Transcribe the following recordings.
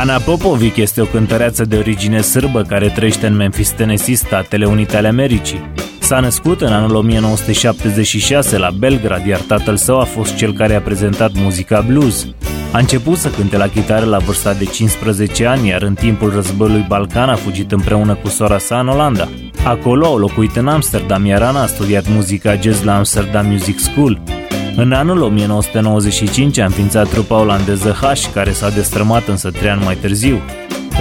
Ana Popovic este o cântăreață de origine sârbă care trăiește în Memphis, Tennessee, Statele Unite ale Americii. S-a născut în anul 1976 la Belgrad, iar tatăl său a fost cel care a prezentat muzica blues. A început să cânte la chitară la vârsta de 15 ani, iar în timpul războiului Balcan a fugit împreună cu sora sa în Olanda. Acolo au locuit în Amsterdam, iar Ana a studiat muzica jazz la Amsterdam Music School. În anul 1995 a înființat trupa olandeză H, care s-a destrămat însă trei ani mai târziu.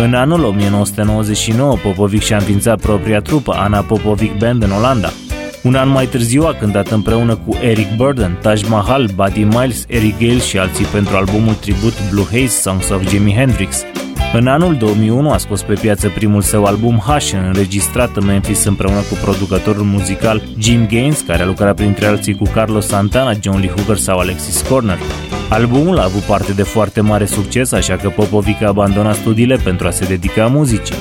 În anul 1999, Popovic și-a înființat propria trupă, Ana Popovic Band în Olanda. Un an mai târziu a cântat împreună cu Eric Burden, Taj Mahal, Buddy Miles, Eric Gale și alții pentru albumul tribut Blue Haze Songs of Jimi Hendrix. În anul 2001 a scos pe piață primul său album Hush, înregistrat în Memphis împreună cu producătorul muzical Jim Gaines, care a lucrat printre alții cu Carlos Santana, John Lee Hooker sau Alexis Corner. Albumul a avut parte de foarte mare succes, așa că Popovic a abandonat studiile pentru a se dedica muzicii.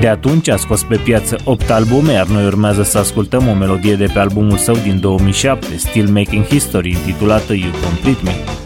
De atunci a scos pe piață 8 albume, iar noi urmează să ascultăm o melodie de pe albumul său din 2007, Still Making History, intitulată You Complete Me.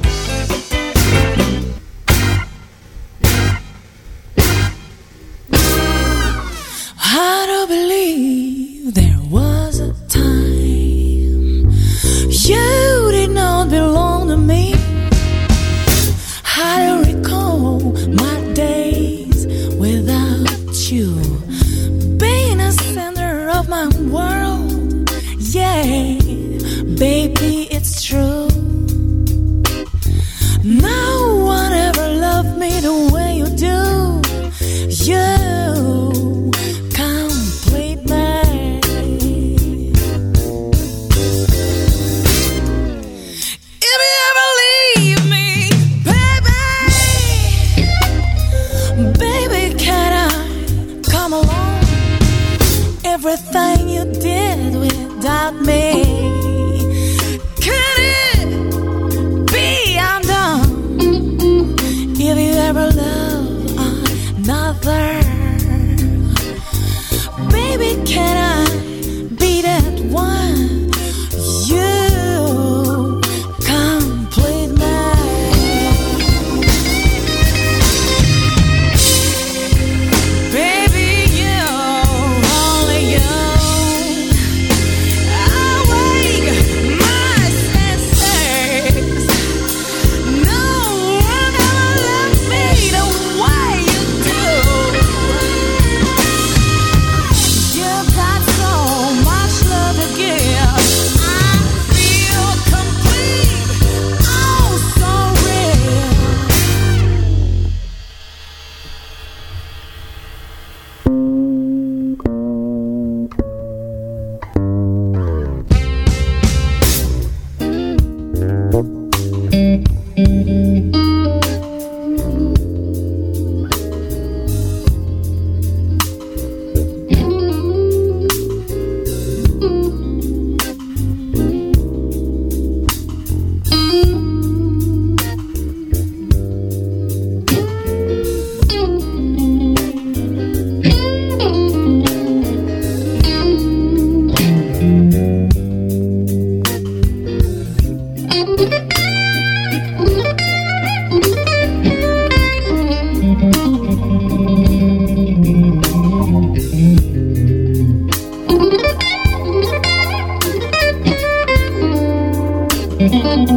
Thank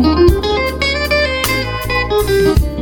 you.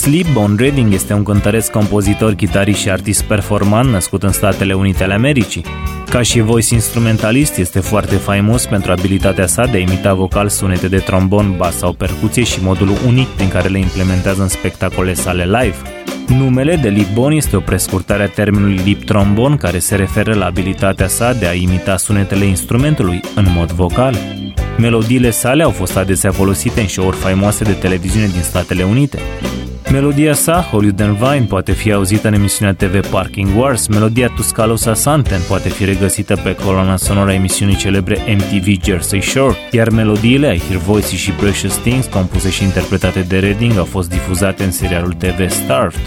Lawrence Lee Bon Redding este un cântăresc, compozitor, chitarist și artist performant născut în Statele Unite ale Americii. Ca și voice instrumentalist, este foarte faimos pentru abilitatea sa de a imita vocal sunete de trombon, bas sau percuție și modul unic prin care le implementează în spectacole sale live. Numele de Lipbon este o prescurtare a termenului lip trombon care se referă la abilitatea sa de a imita sunetele instrumentului în mod vocal. Melodiile sale au fost adesea folosite în show-uri faimoase de televiziune din Statele Unite. Melodia sa, Hollywood and Vine, poate fi auzită în emisiunea TV Parking Wars, melodia Tuscaloosa Santen poate fi regăsită pe coloana sonoră a emisiunii celebre MTV Jersey Shore, iar melodiile I Hear Voices și Precious Things, compuse și interpretate de Redding, au fost difuzate în serialul TV Starved.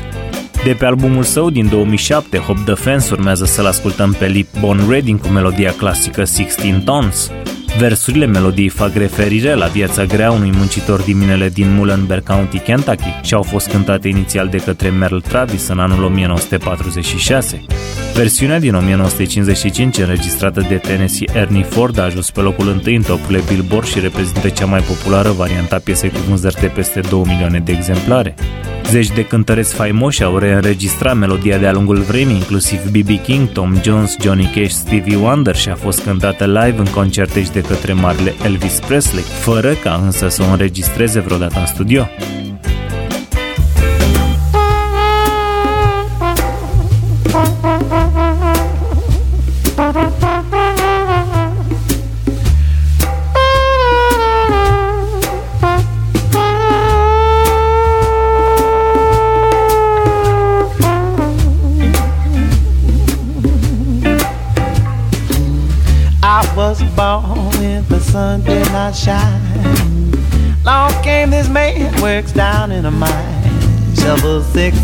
De pe albumul său din 2007, Hop the Fence, urmează să-l ascultăm pe Lip Bon Redding cu melodia clasică 16 Tons. Versurile melodiei fac referire la viața grea unui muncitor din minele din Muhlenberg County, Kentucky și au fost cântate inițial de către Merle Travis în anul 1946. Versiunea din 1955, înregistrată de Tennessee Ernie Ford, a ajuns pe locul întâi în topurile Billboard și reprezintă cea mai populară variantă a piesei cu vânzări de peste 2 milioane de exemplare. Zeci de cântăreți faimoși au reînregistrat melodia de-a lungul vremii, inclusiv B.B. King, Tom Jones, Johnny Cash, Stevie Wonder și a fost cântată live în concerte și de către marele Elvis Presley, fără ca însă să o înregistreze vreodată în studio.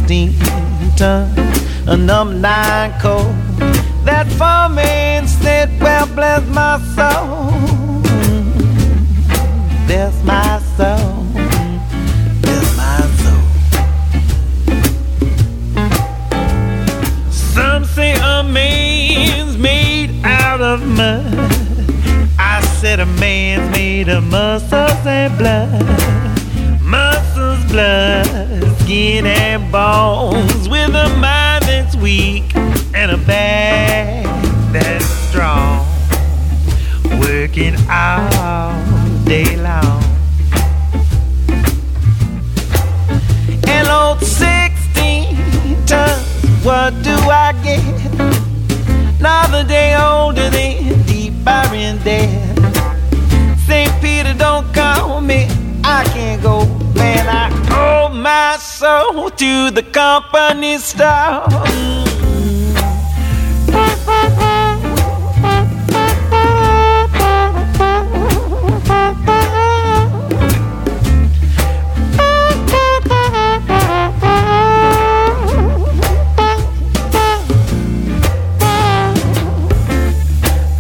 16 ton, a number nine coat.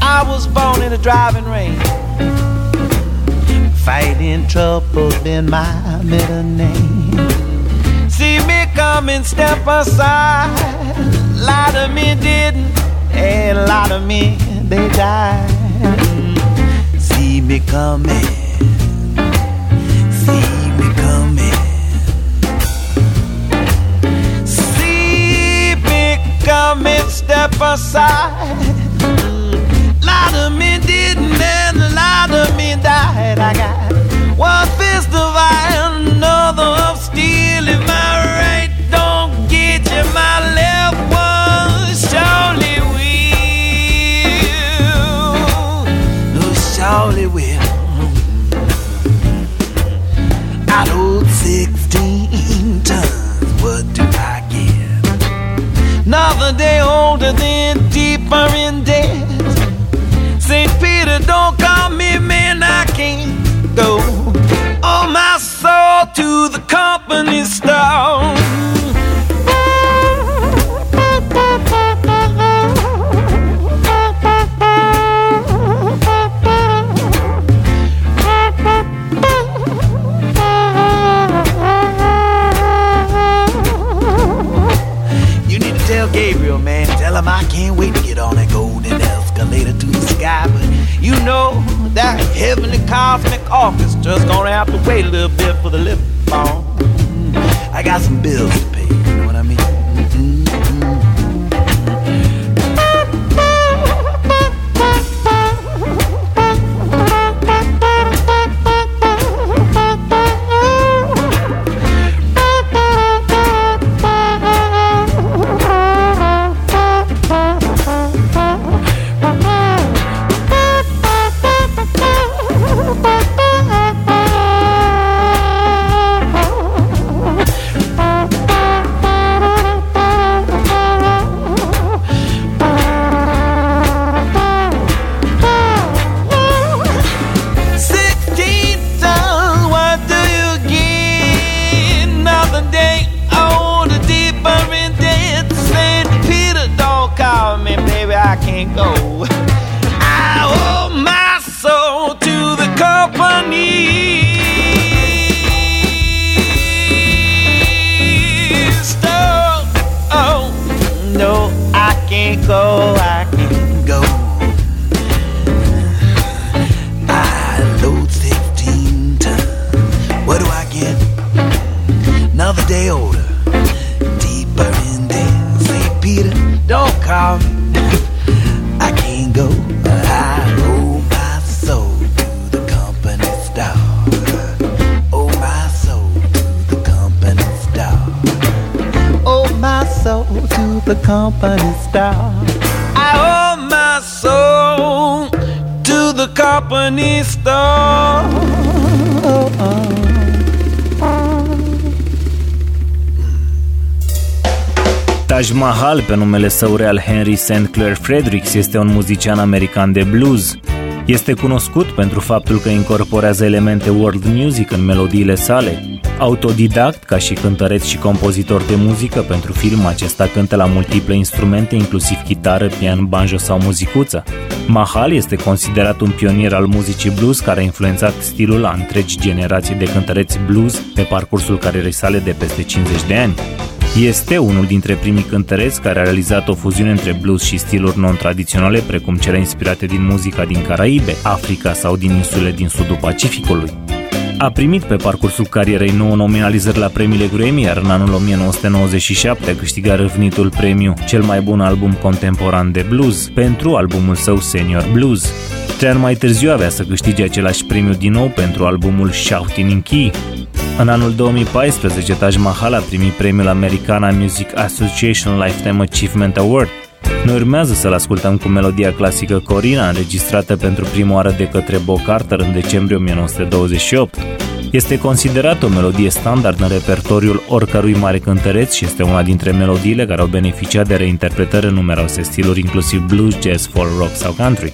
I was born in a driving rain Fighting trouble been my middle name. Aside. A lot of me didn't, and a lot of me they died. See me coming, see me coming. See me coming, step aside. Lot of me didn't, and a lot of me they older than deep? I orchestra's gonna have to wait a little bit for the lift phone. I got some bills pe numele său real Henry St. Clair Fredericks, este un muzician american de blues. Este cunoscut pentru faptul că incorporează elemente world music în melodiile sale. Autodidact, ca și cântăreț și compozitor de muzică pentru film, acesta cântă la multiple instrumente, inclusiv chitară, pian, banjo sau muzicuță. Mahal este considerat un pionier al muzicii blues care a influențat stilul a întregi generații de cântăreți blues pe parcursul carierei sale de peste 50 de ani. Este unul dintre primii cântăreți care a realizat o fuziune între blues și stiluri non-tradiționale, precum cele inspirate din muzica din Caraibe, Africa sau din insule din sudul Pacificului. A primit pe parcursul carierei 9 nominalizări la premiile Grammy, iar în anul 1997 a câștigat răvnitul premiu cel mai bun album contemporan de blues pentru albumul său Senior Blues. Trei ani mai târziu avea să câștige același premiu din nou pentru albumul Shouting in Key, în anul 2014, Taj Mahal a primit premiul Americana Music Association Lifetime Achievement Award. Noi urmează să-l ascultăm cu melodia clasică Corina, înregistrată pentru prima oară de către Bo Carter în decembrie 1928. Este considerată o melodie standard în repertoriul oricărui mare cântăreț și este una dintre melodiile care au beneficiat de reinterpretări în numeroase stiluri, inclusiv blues, jazz, folk, rock sau country.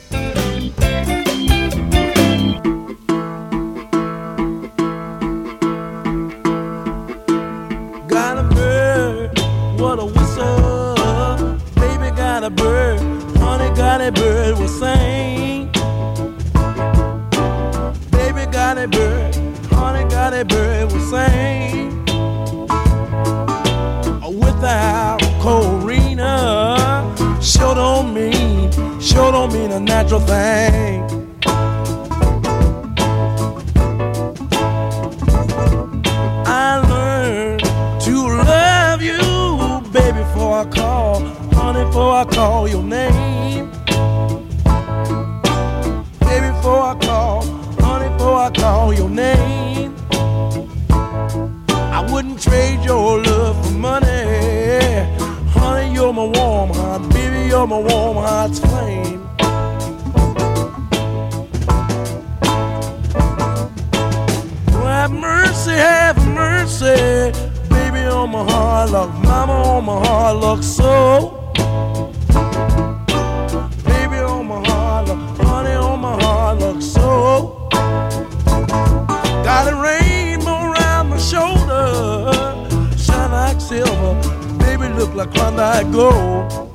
Have mercy, have mercy. Baby on my heart, look, mama on my heart, look so. Baby on my heart, look, honey on my heart, look so. Got a rainbow around my shoulder, shine like silver. Baby look like Klondike gold.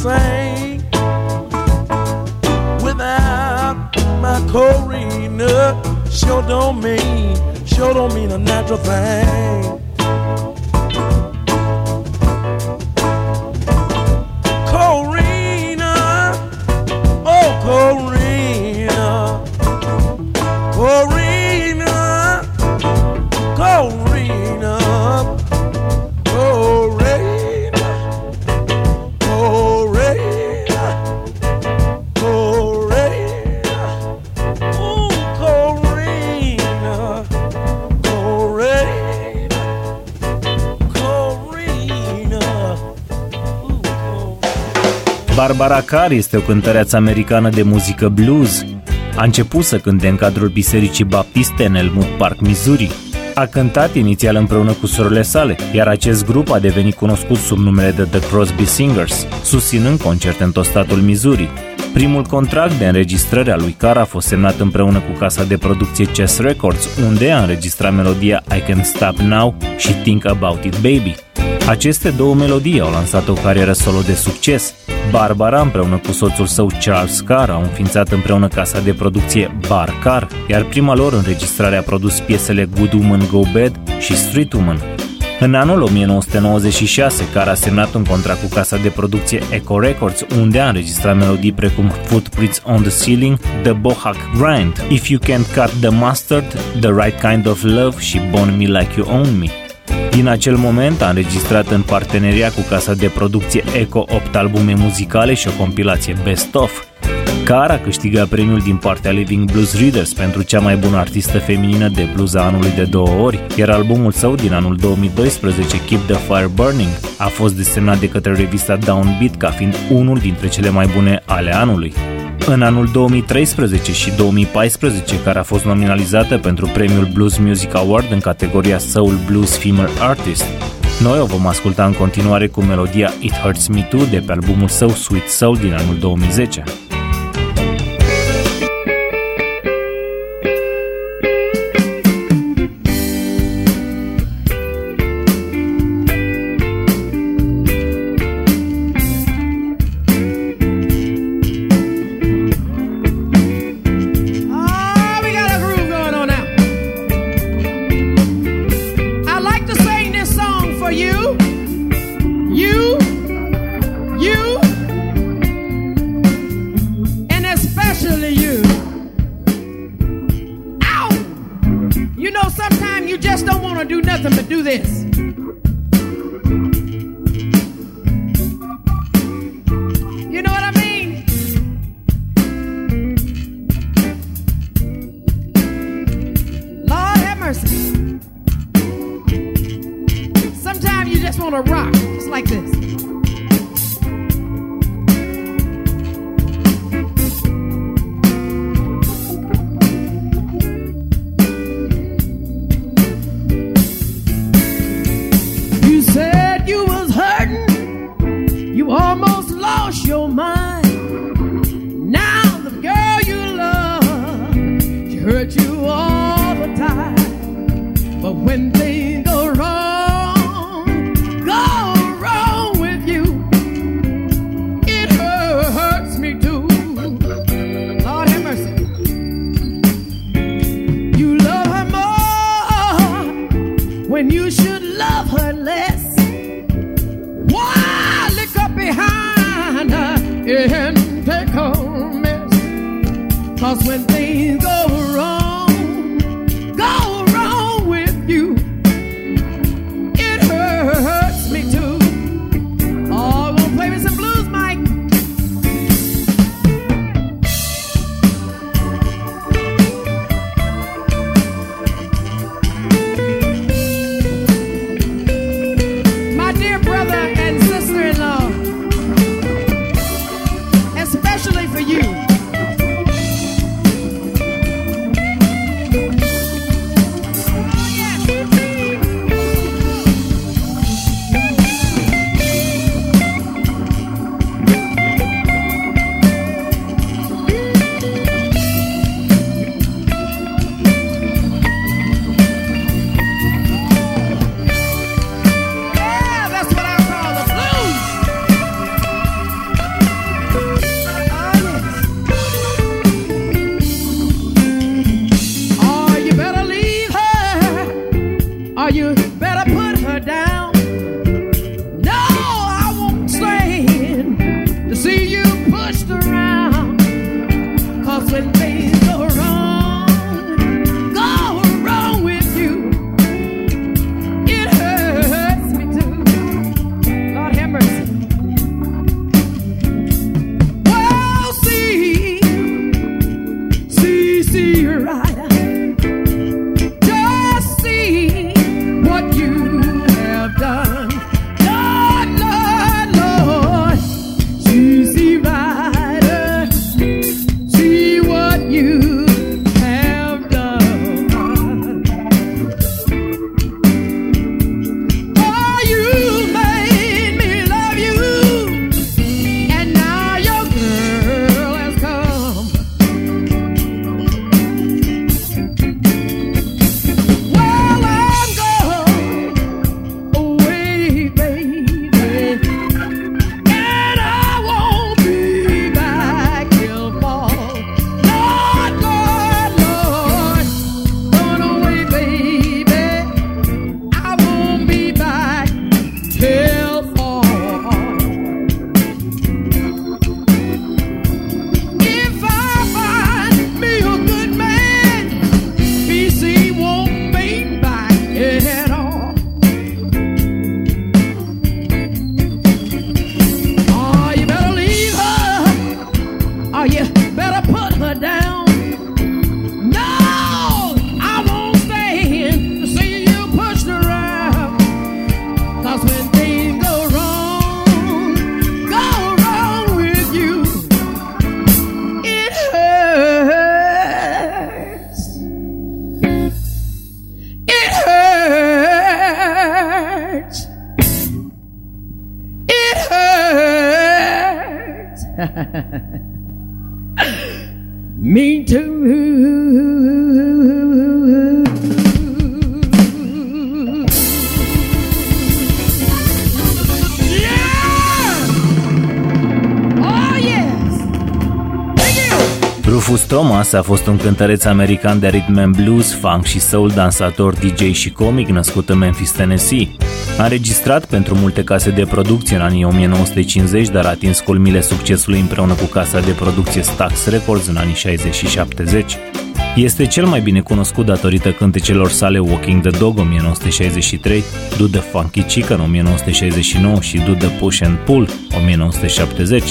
Bird. Without my Corina, sure don't mean, sure don't mean a natural thing. Barbara Carr este o cântăreață americană de muzică blues. A început să cânte în cadrul Bisericii Baptiste în Elmwood Park, Missouri. A cântat inițial împreună cu surorile sale, iar acest grup a devenit cunoscut sub numele de The Crosby Singers, susținând concerte în tot statul Missouri. Primul contract de înregistrare a lui Carr a fost semnat împreună cu casa de producție Chess Records, unde a înregistrat melodia I Can Stop Now și Think About It Baby. Aceste două melodii au lansat o carieră solo de succes, Barbara împreună cu soțul său Charles Carr au înființat împreună casa de producție Bar Carr, iar prima lor înregistrare a produs piesele Good Woman Go Bad și Street Woman. În anul 1996, Carr a semnat un contract cu casa de producție Echo Records, unde a înregistrat melodii precum Footprints on the Ceiling, The Bohack Grind, If You Can't Cut the Mustard, The Right Kind of Love și Bone Me Like You Own Me. Din acel moment a înregistrat în parteneria cu casa de producție Eco 8 albume muzicale și o compilație Best Of. Cara câștiga premiul din partea Living Blues Readers pentru cea mai bună artistă feminină de blues a anului de două ori, iar albumul său din anul 2012, Keep the Fire Burning, a fost desemnat de către revista Downbeat ca fiind unul dintre cele mai bune ale anului. În anul 2013 și 2014, care a fost nominalizată pentru premiul Blues Music Award în categoria Soul Blues Female Artist, noi o vom asculta în continuare cu melodia It Hurts Me Too de pe albumul său Sweet Soul din anul 2010. especially you. Ow! You know, sometimes you just don't want to do nothing but do this. Thomas a fost un cântăreț american de rhythm and blues, funk și soul, dansator, DJ și comic născut în Memphis, Tennessee. A înregistrat pentru multe case de producție în anii 1950, dar a atins culmile succesului împreună cu casa de producție Stax Records în anii 60 și 70. Este cel mai bine cunoscut datorită cântecelor sale Walking the Dog 1963, Do the Funky Chicken 1969 și Do the Push and Pull 1970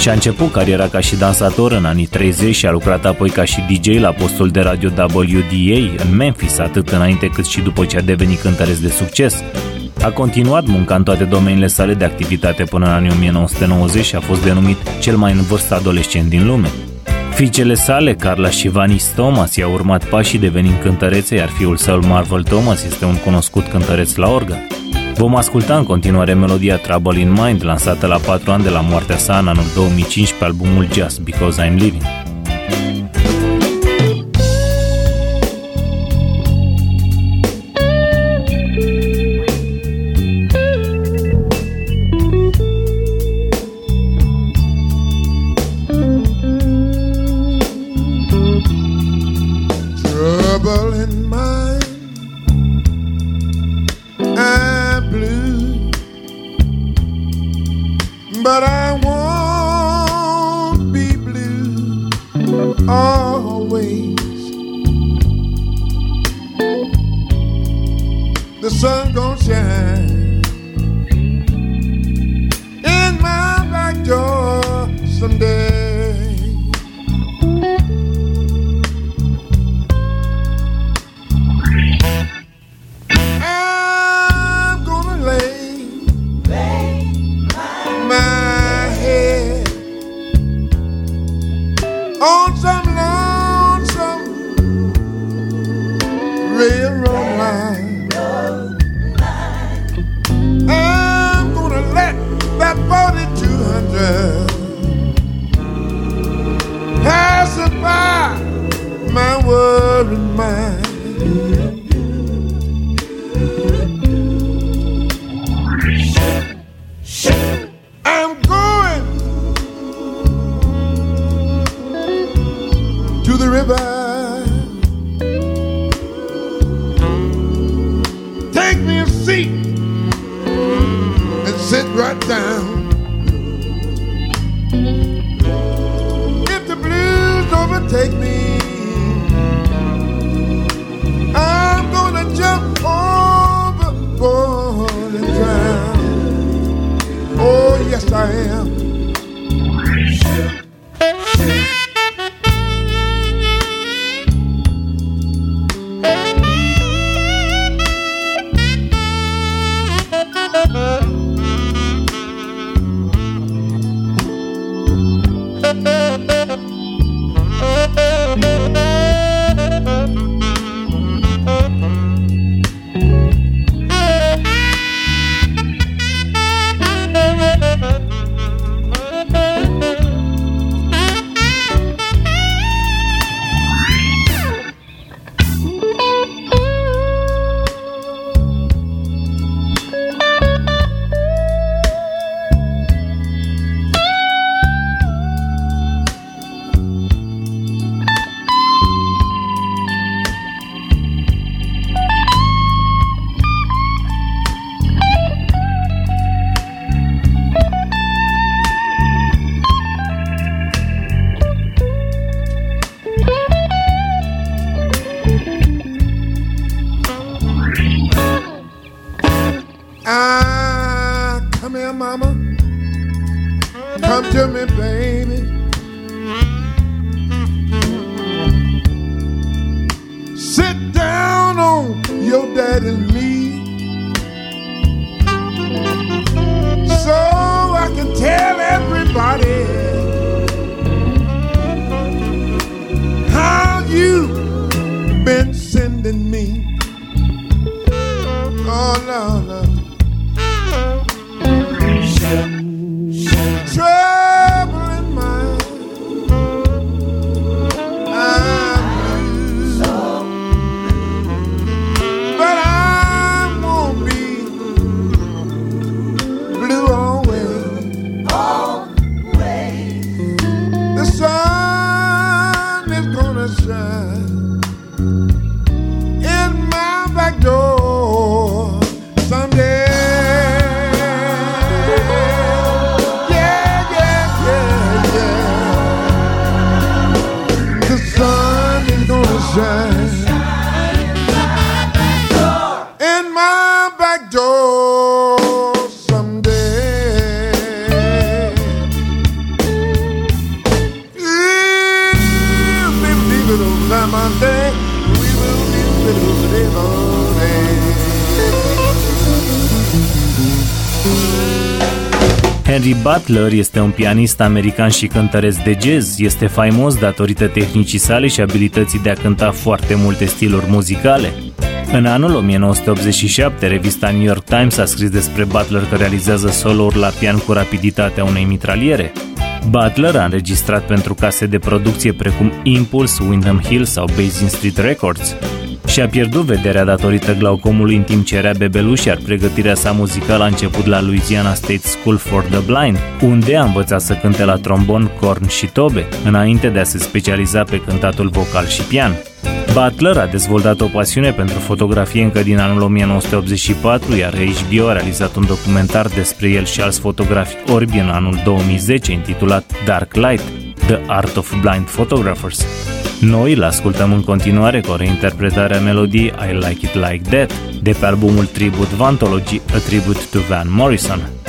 și-a început cariera ca și dansator în anii 30 și a lucrat apoi ca și DJ la postul de radio WDA în Memphis, atât înainte cât și după ce a devenit cântăreț de succes. A continuat munca în toate domeniile sale de activitate până în anii 1990 și a fost denumit cel mai în vârstă adolescent din lume. Fiicele sale, Carla și Vanis Thomas, i-au urmat pașii devenind cântărețe, iar fiul său, Marvel Thomas, este un cunoscut cântăreț la organ. Vom asculta în continuare melodia Trouble in Mind, lansată la 4 ani de la moartea sa în anul 2005 pe albumul Just Because I'm Living. Butler este un pianist american și cântăresc de jazz. Este faimos datorită tehnicii sale și abilității de a cânta foarte multe stiluri muzicale. În anul 1987, revista New York Times a scris despre Butler că realizează solouri la pian cu rapiditatea unei mitraliere. Butler a înregistrat pentru case de producție precum Impulse, Windham Hill sau Basin Street Records și a pierdut vederea datorită glaucomului în timp ce era bebeluș, iar pregătirea sa muzicală a început la Louisiana State School for the Blind, unde a învățat să cânte la trombon, corn și tobe, înainte de a se specializa pe cântatul vocal și pian. Butler a dezvoltat o pasiune pentru fotografie încă din anul 1984, iar HBO a realizat un documentar despre el și alți fotografi orbi în anul 2010 intitulat Dark Light, The Art of Blind Photographers. Noi îl ascultăm în continuare cu o reinterpretare a melodiei I Like It Like That de pe albumul Tribute Vantology A Tribute to Van Morrison.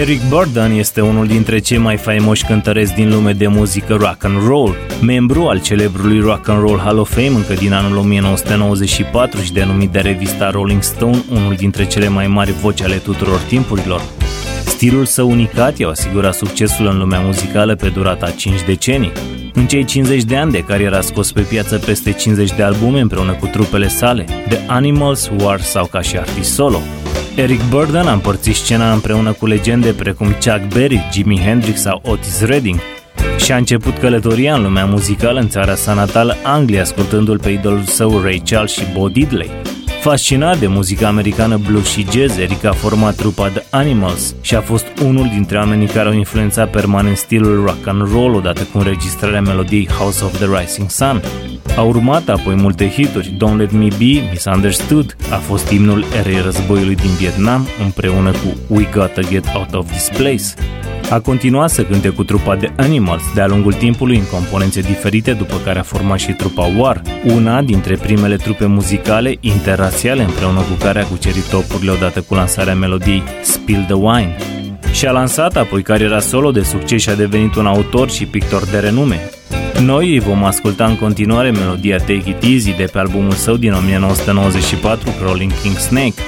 Eric Burden este unul dintre cei mai faimoși cântăreți din lume de muzică rock and roll, membru al celebrului Rock and Roll Hall of Fame încă din anul 1994 și denumit de revista Rolling Stone unul dintre cele mai mari voci ale tuturor timpurilor. Stilul său unicat i-a asigurat succesul în lumea muzicală pe durata 5 decenii. În cei 50 de ani de care a scos pe piață peste 50 de albume împreună cu trupele sale, The Animals, War sau ca și artist solo. Eric Burden a împărțit scena împreună cu legende precum Chuck Berry, Jimi Hendrix sau Otis Redding și a început călătoria în lumea muzicală în țara sa natală Anglia, ascultându-l pe idolul său Ray Charles și Bo Diddley. Fascinat de muzica americană blues și jazz, Eric a format trupa The Animals și a fost unul dintre oamenii care au influențat permanent stilul rock and roll odată cu înregistrarea melodiei House of the Rising Sun. A urmat apoi multe hituri, Don't Let Me Be, Misunderstood, a fost imnul erei războiului din Vietnam împreună cu We Gotta Get Out of This Place. A continuat să cânte cu trupa de Animals de-a lungul timpului în componențe diferite, după care a format și trupa War, una dintre primele trupe muzicale interrațiale împreună cu care a cucerit topurile odată cu lansarea melodiei Spill the Wine. Și-a lansat apoi cariera solo de succes și a devenit un autor și pictor de renume. Noi îi vom asculta în continuare melodia Take It Easy de pe albumul său din 1994, Rolling King Snake,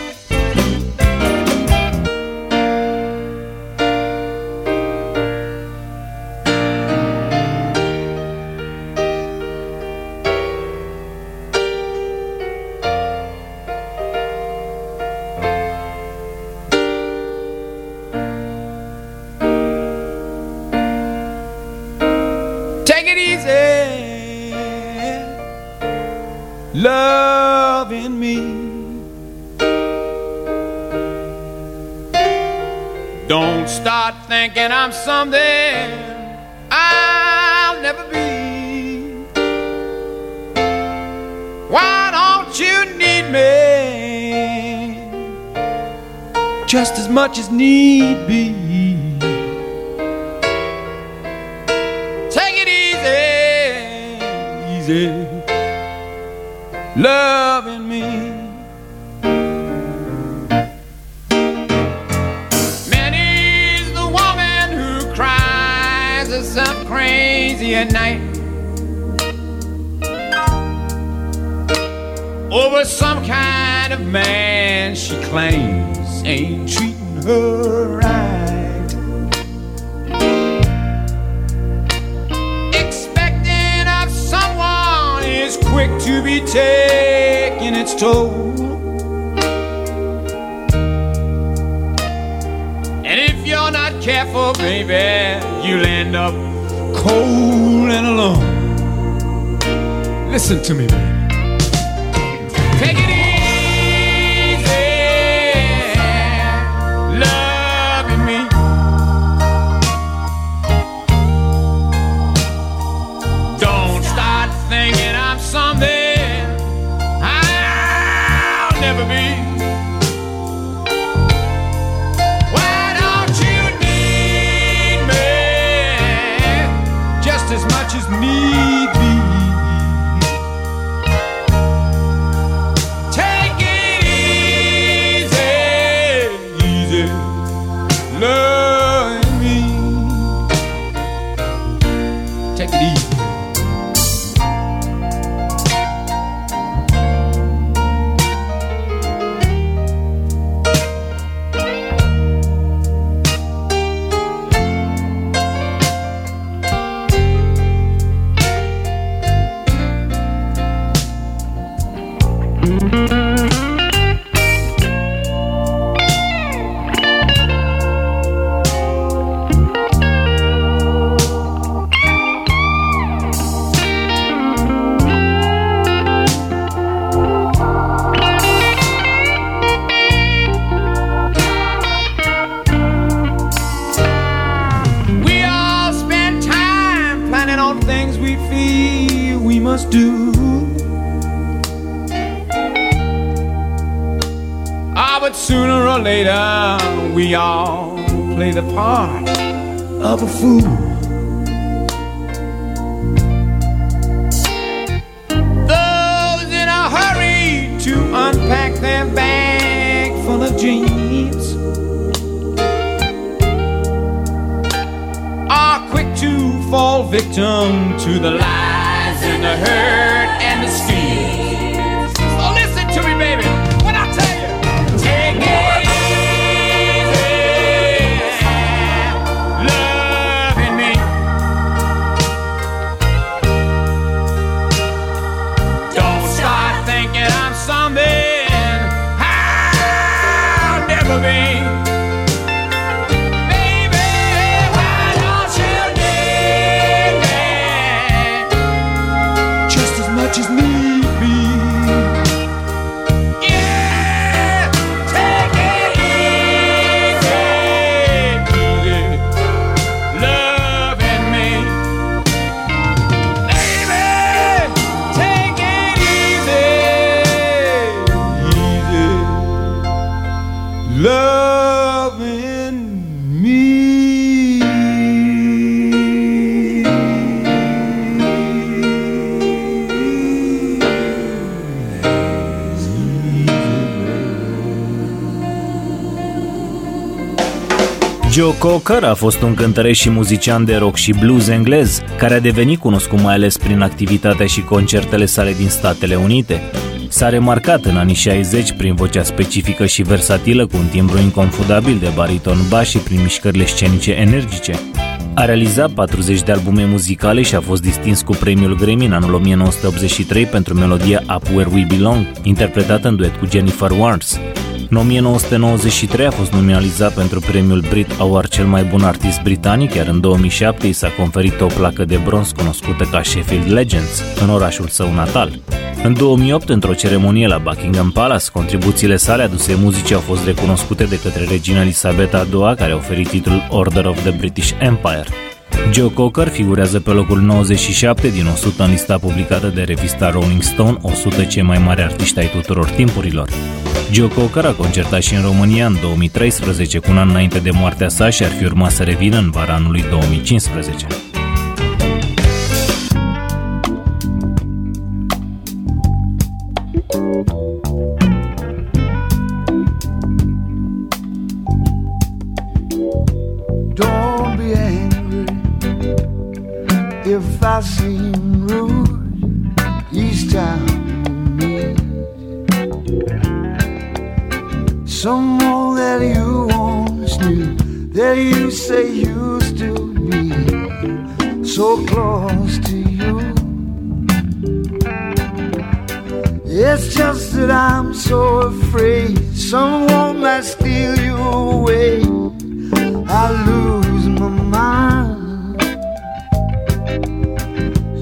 Cocker a fost un cântăreș și muzician de rock și blues englez, care a devenit cunoscut mai ales prin activitatea și concertele sale din Statele Unite. S-a remarcat în anii 60 prin vocea specifică și versatilă cu un timbru inconfudabil de bariton bas și prin mișcările scenice energice. A realizat 40 de albume muzicale și a fost distins cu premiul Grammy în anul 1983 pentru melodia Up Where We Belong, interpretată în duet cu Jennifer Warnes. În 1993 a fost nominalizat pentru premiul Brit Award cel mai bun artist britanic, iar în 2007 i s-a conferit o placă de bronz cunoscută ca Sheffield Legends, în orașul său natal. În 2008, într-o ceremonie la Buckingham Palace, contribuțiile sale aduse muzicii au fost recunoscute de către regina Elisabeta II, care a oferit titlul Order of the British Empire. Joe Cocker figurează pe locul 97 din 100 în lista publicată de revista Rolling Stone 100 cei mai mari artiști ai tuturor timpurilor. Joe Cocker a concertat și în România în 2013, cu un an înainte de moartea sa și ar fi urmat să revină în vara anului 2015. Don't be angry if I seem rude each time Someone that you once knew, that you say used to be so close to you. It's just that I'm so afraid someone might steal you away. I lose my mind.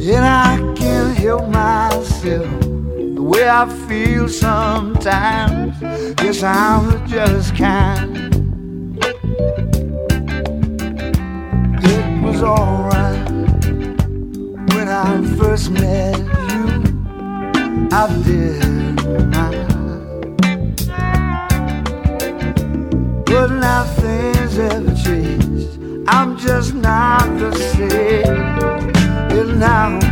And I can't help myself the way I feel sometimes. Guess I'm the jealous kind. It was alright when I first met you. I did not. But now things have changed. I'm just not the same. And now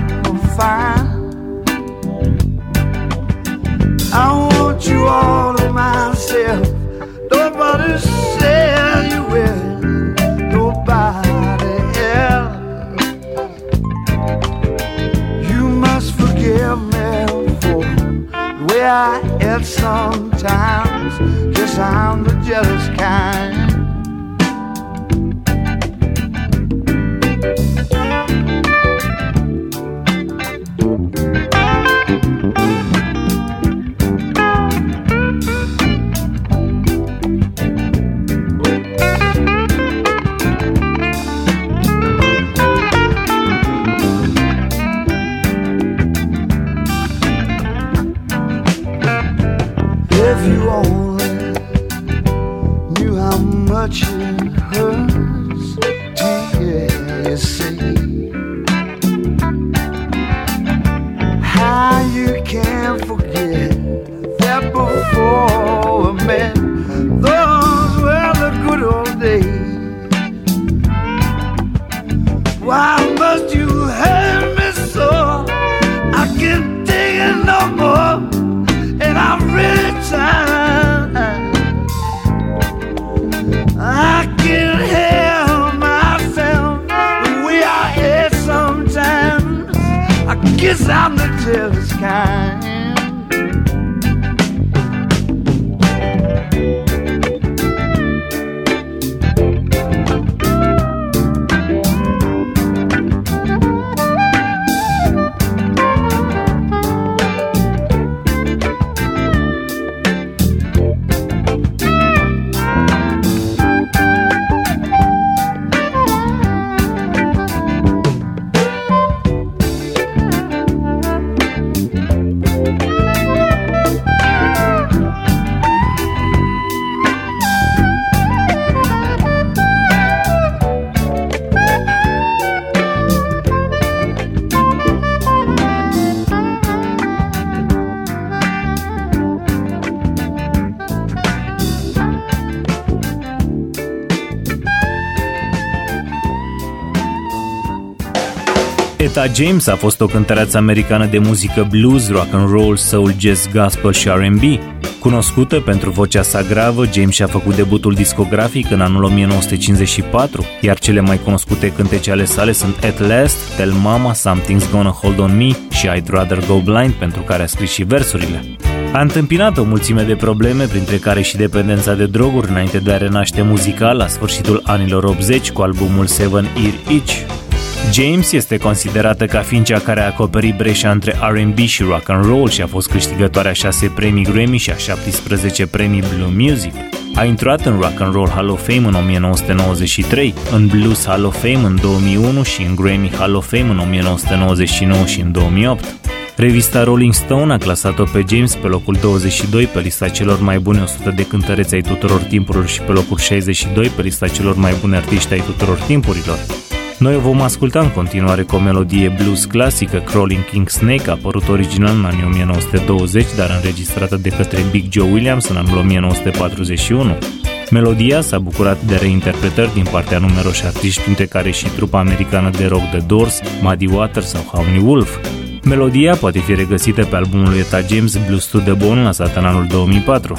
sometimes. Guess I'm the jealous kind. Etta James a fost o cântăreață americană de muzică blues, rock and roll, soul, jazz, gospel și R&B. Cunoscută pentru vocea sa gravă, James și-a făcut debutul discografic în anul 1954, iar cele mai cunoscute cântece ale sale sunt At Last, Tell Mama, Something's Gonna Hold On Me și I'd Rather Go Blind, pentru care a scris și versurile. A întâmpinat o mulțime de probleme, printre care și dependența de droguri înainte de a renaște muzical la sfârșitul anilor 80 cu albumul Seven Ear Itch, James este considerată ca fiind cea care a acoperit breșa între R&B și rock and roll și a fost câștigătoarea 6 premii Grammy și a 17 premii Blue Music. A intrat în Rock and Roll Hall of Fame în 1993, în Blues Hall of Fame în 2001 și în Grammy Hall of Fame în 1999 și în 2008. Revista Rolling Stone a clasat-o pe James pe locul 22 pe lista celor mai bune 100 de cântăreți ai tuturor timpurilor și pe locul 62 pe lista celor mai bune artiști ai tuturor timpurilor. Noi o vom asculta în continuare cu o melodie blues clasică, Crawling King Snake, apărut original în anii 1920, dar înregistrată de către Big Joe Williams în anul 1941. Melodia s-a bucurat de reinterpretări din partea numeroși artiști, printre care și trupa americană de rock The Doors, Muddy Waters sau Howlin' Wolf. Melodia poate fi regăsită pe albumul lui Eta James Blues to the Bone, lansat în anul 2004.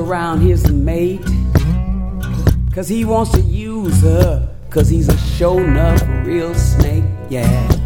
Around his mate. Cause he wants to use her. Cause he's a show enough real snake, yeah.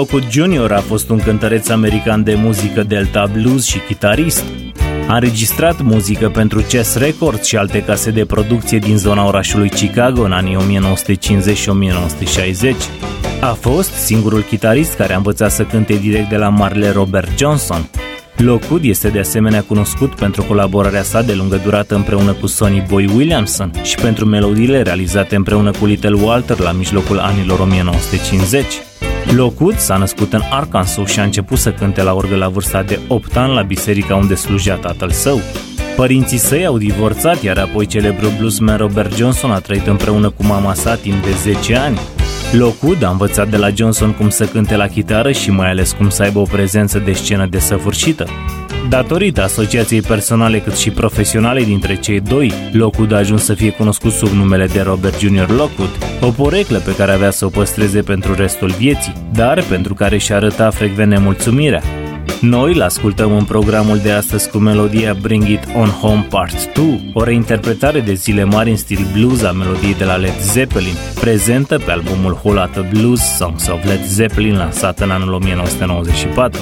Robert Lockwood Jr. a fost un cântăreț american de muzică delta blues și chitarist. A înregistrat muzică pentru Chess Records și alte case de producție din zona orașului Chicago în anii 1950 și 1960. A fost singurul chitarist care a învățat să cânte direct de la marele Robert Johnson. Lockwood este de asemenea cunoscut pentru colaborarea sa de lungă durată împreună cu Sonny Boy Williamson și pentru melodiile realizate împreună cu Little Walter la mijlocul anilor 1950. Lockwood s-a născut în Arkansas și a început să cânte la orgă la vârsta de 8 ani la biserica unde slujea tatăl său. Părinții săi au divorțat, iar apoi celebrul bluesman Robert Johnson a trăit împreună cu mama sa timp de 10 ani. Lockwood a învățat de la Johnson cum să cânte la chitară și mai ales cum să aibă o prezență de scenă desăvârșită. Datorită asociației personale cât și profesionale dintre cei doi, Lockwood a ajuns să fie cunoscut sub numele de Robert Jr. Lockwood, o poreclă pe care avea să o păstreze pentru restul vieții, dar pentru care și arăta frecvent nemulțumirea. Noi îl ascultăm în programul de astăzi cu melodia Bring It On Home Part 2, o reinterpretare de zile mari în stil blues a melodiei de la Led Zeppelin, prezentă pe albumul Whole Lotta Blues Songs of Led Zeppelin lansat în anul 1994.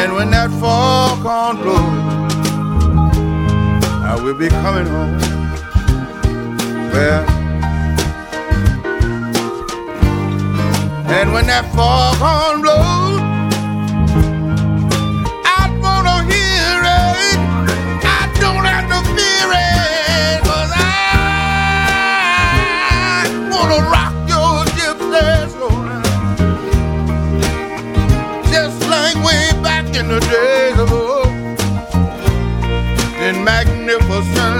And when that foghorn blows, I will be coming home. Well, and when that foghorn blows, I don't wanna hear it. I don't have to fear it, cause I wanna rock. in the days of old, in magnificent.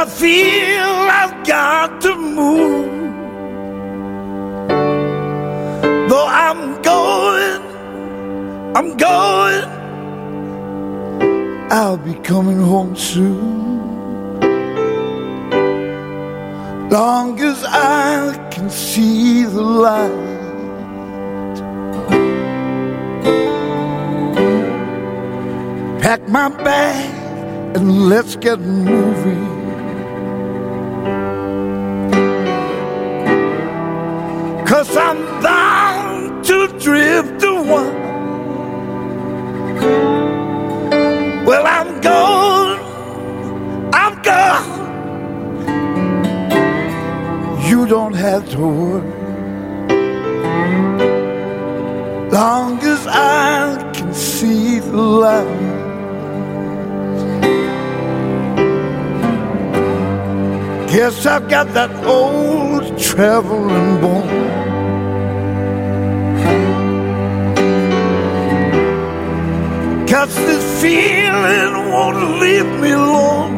I feel I've got to move. Though I'm going, I'm going, I'll be coming home soon. Long as I can see the light. Pack my bag and let's get moving. got that old traveling bone. Cause this feeling won't leave me alone.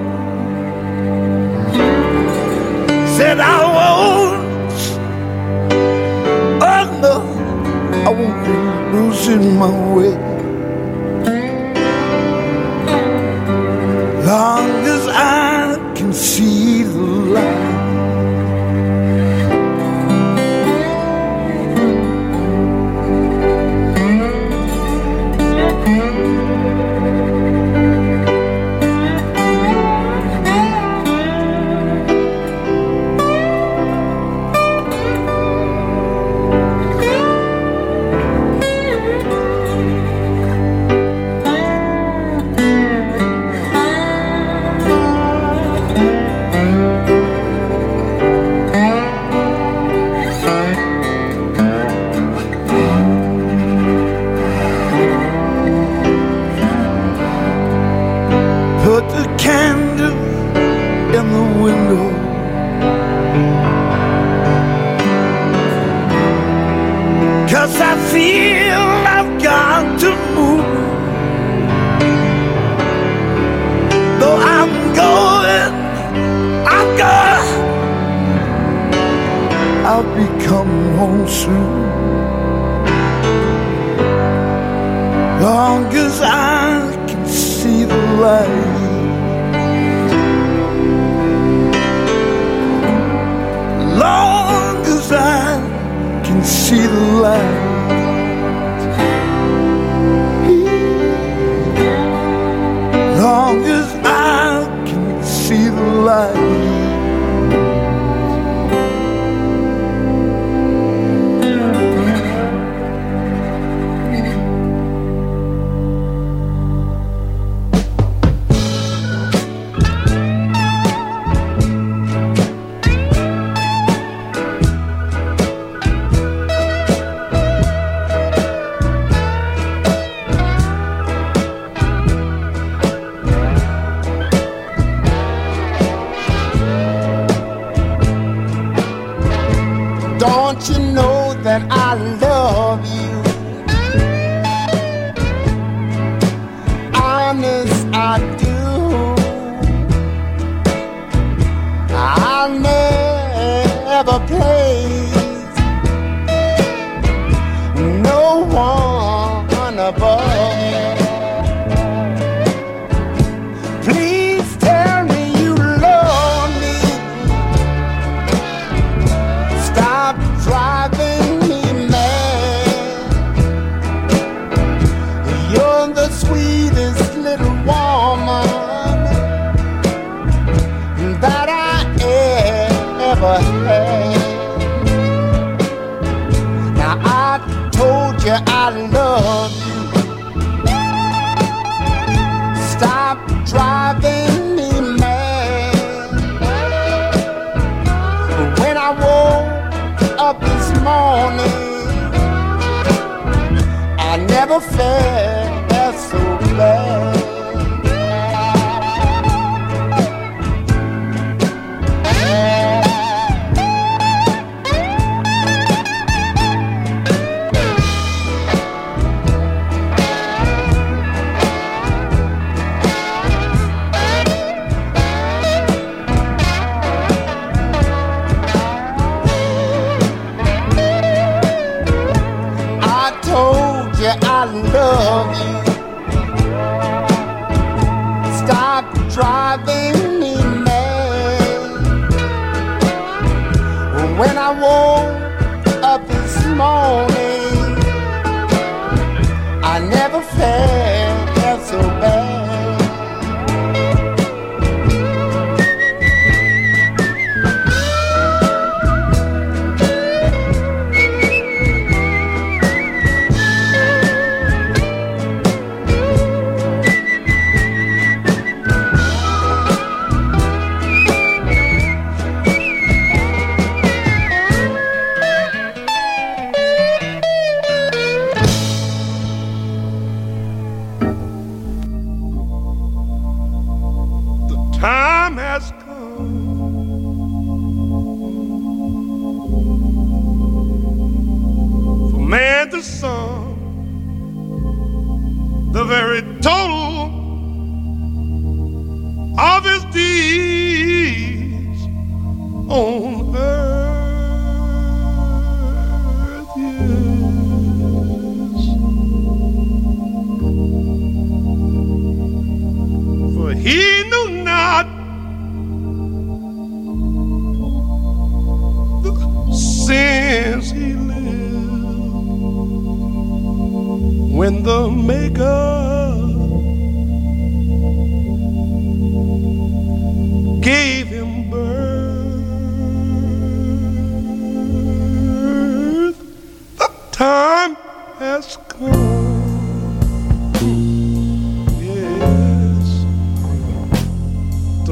Said I won't, oh no, I won't be losing my way. Long as I can see the light.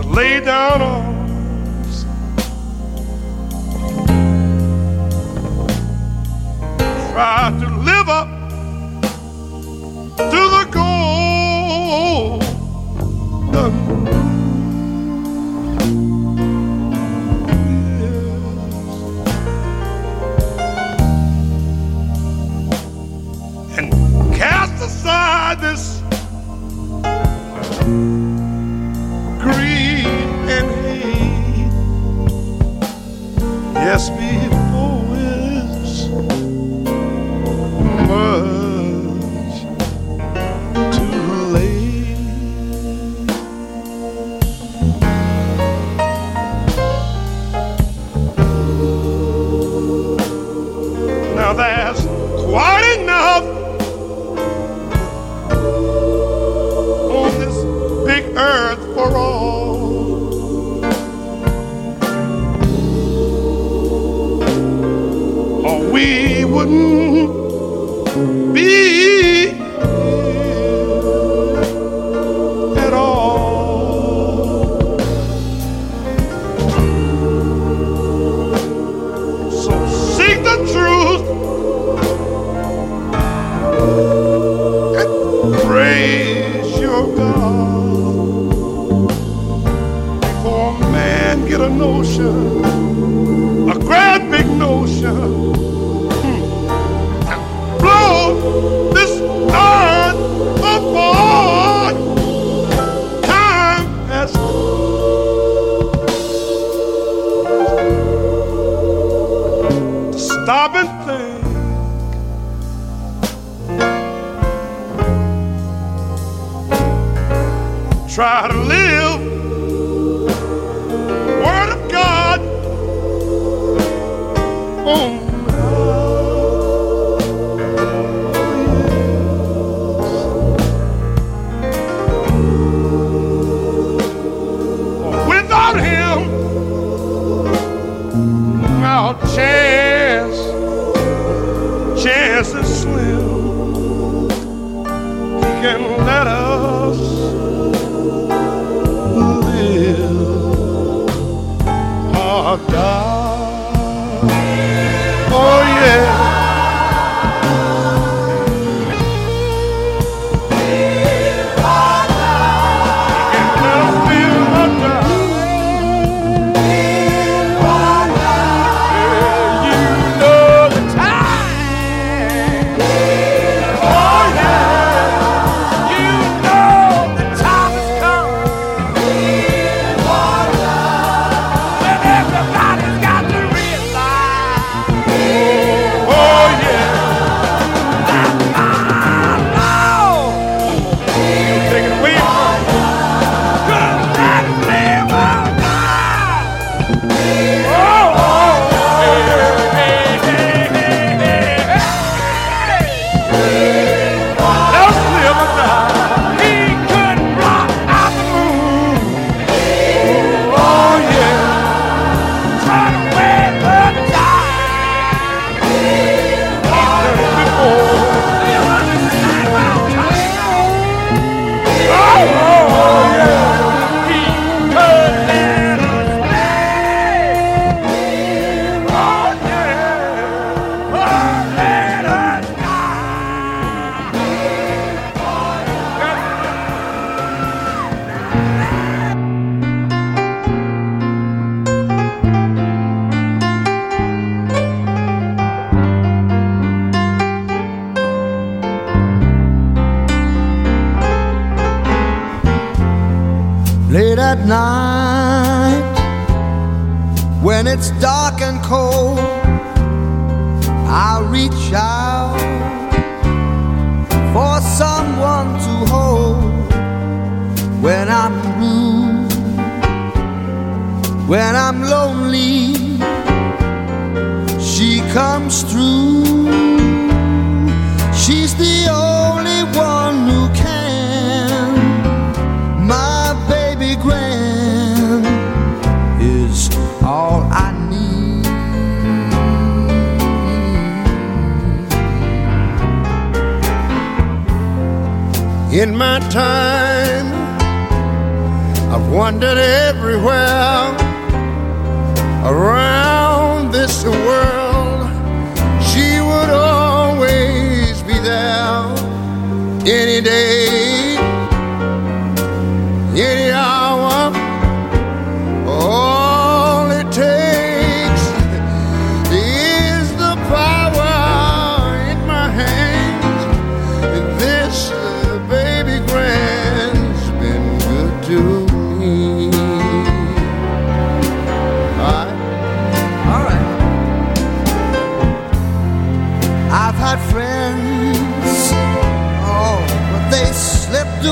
to lay down arms. Try to live up to the goal. And cast aside this it's dark and cold. I reach out for someone to hold when I'm blue, when I'm lonely. She comes through. She's the only one In my time, I've wandered everywhere around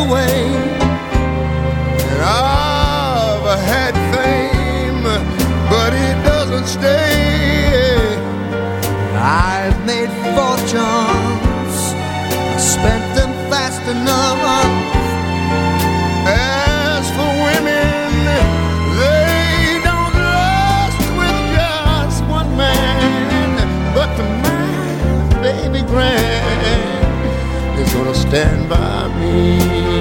away. and I've had fame, but it doesn't stay. I've made fortunes, spent them fast enough. As for women, they don't last with just one man. But baby grand is gonna stand by me.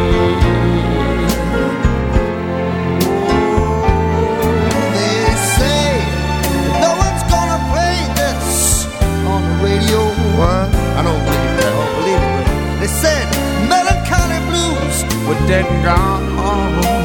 Dead and gone.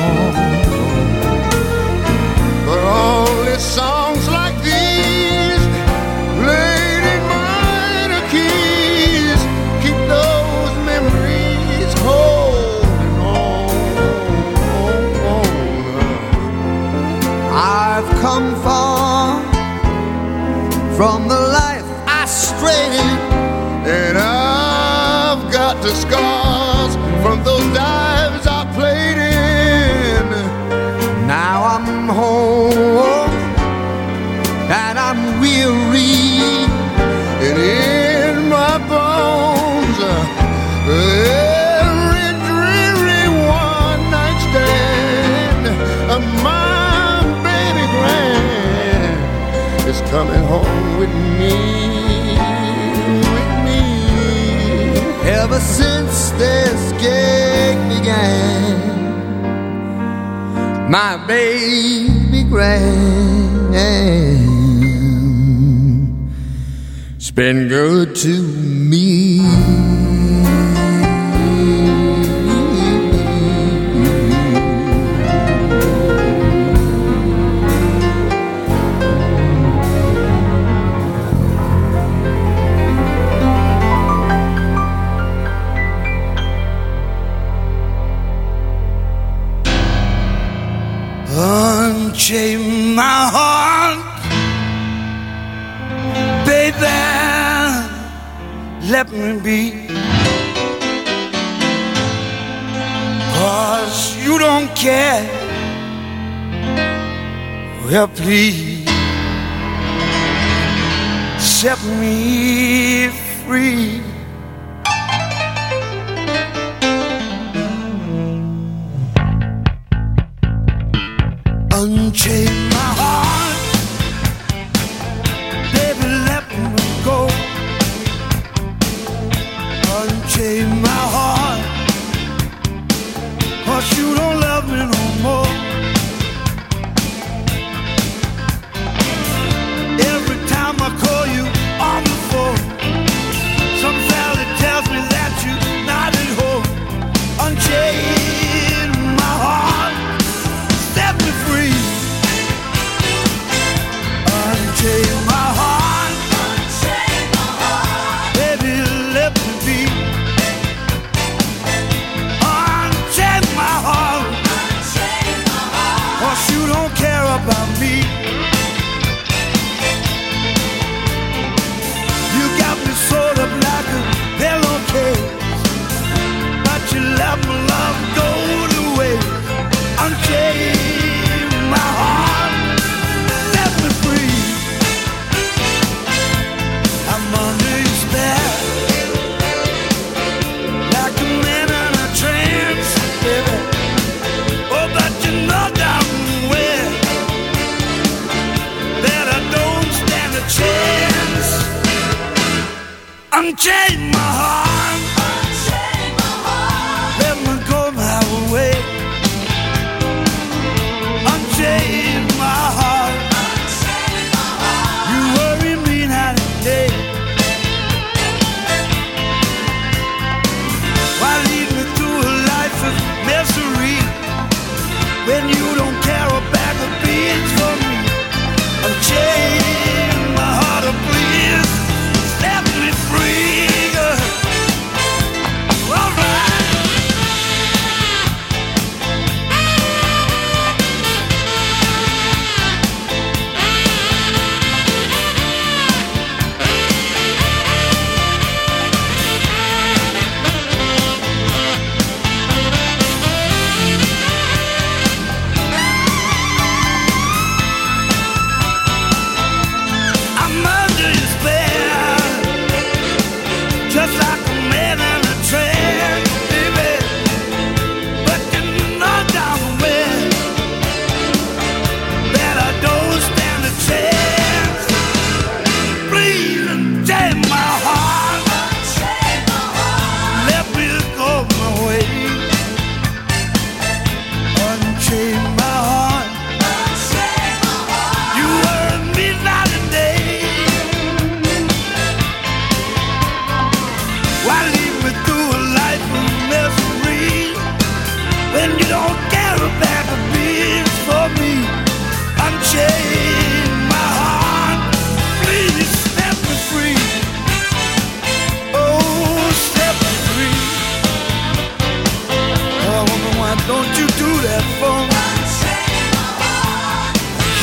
With me. With me. Ever since this gig began, my baby grand has been good to please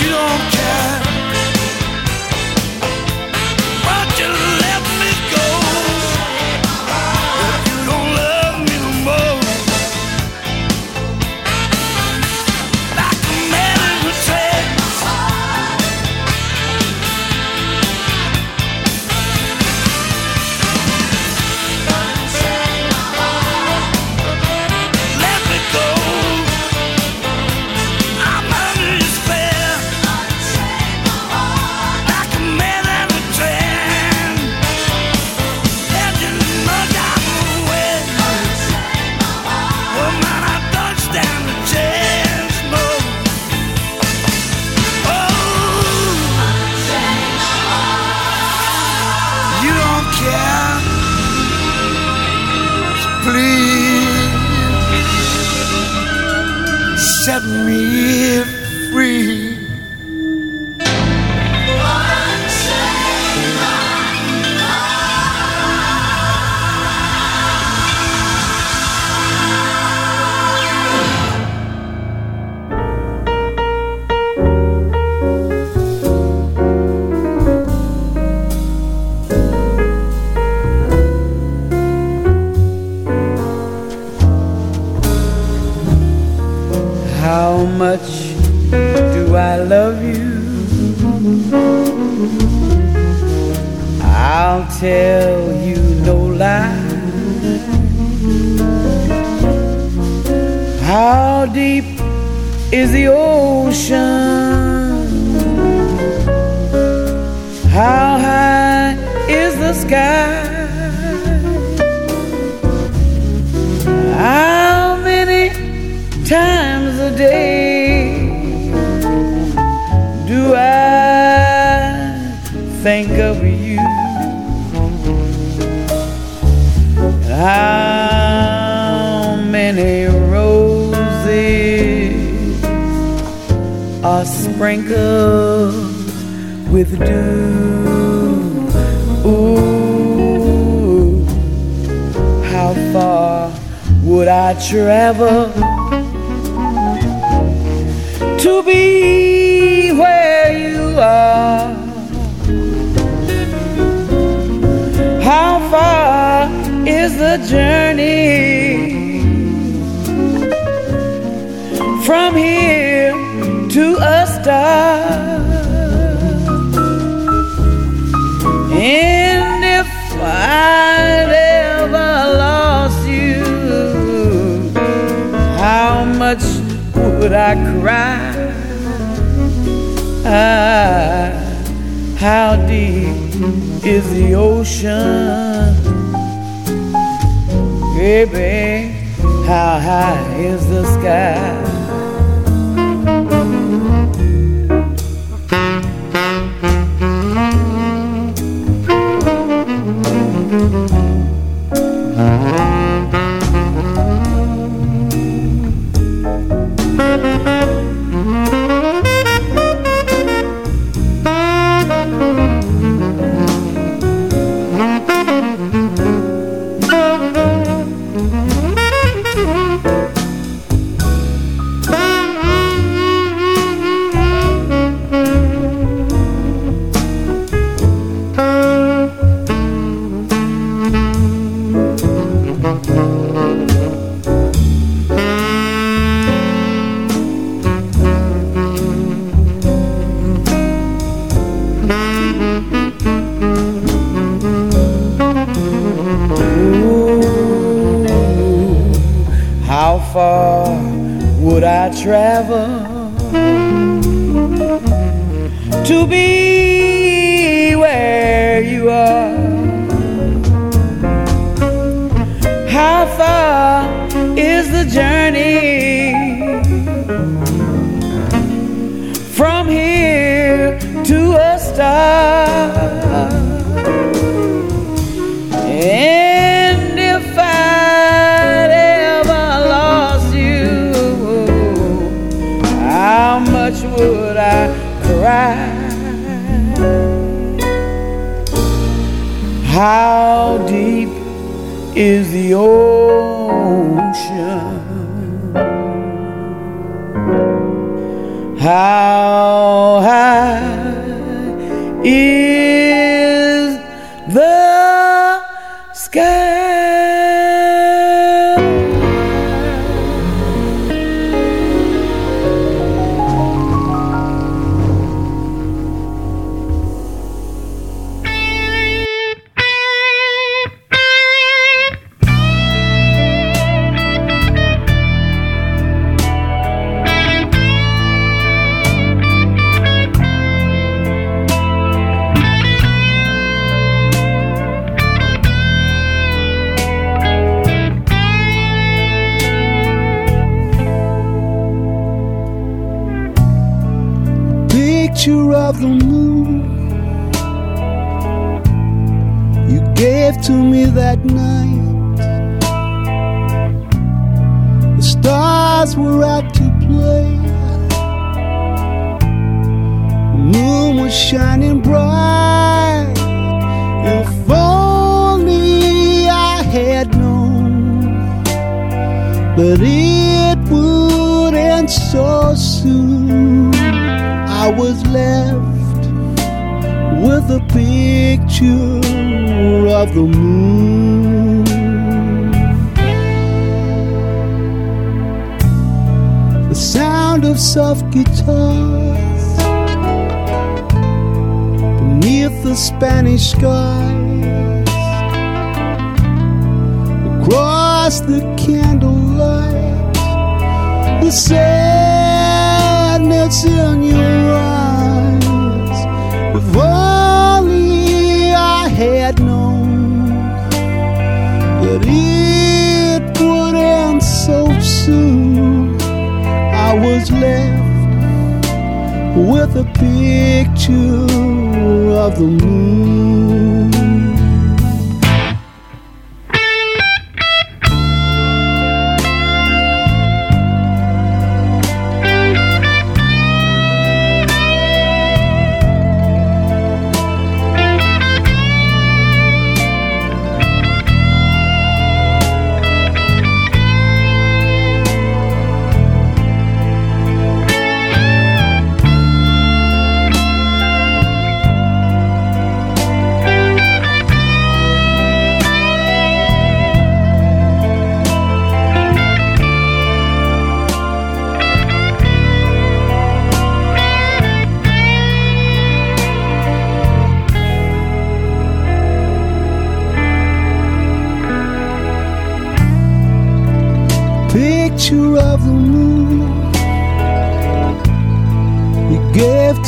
You don't care.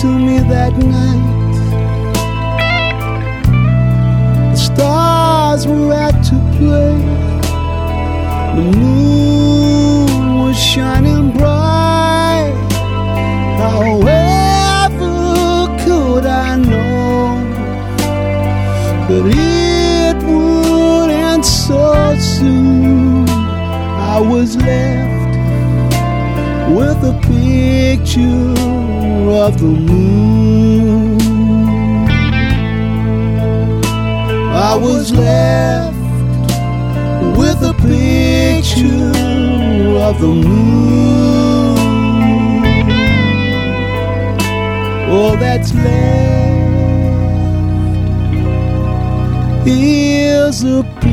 To me that night. The stars were out to play. The moon was shining bright. However, could I know that it would end so soon? I was left picture of the moon. I was left with a picture of the moon. All that's left is a picture